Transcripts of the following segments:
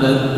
人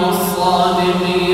لا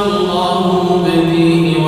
يكون على المؤمنين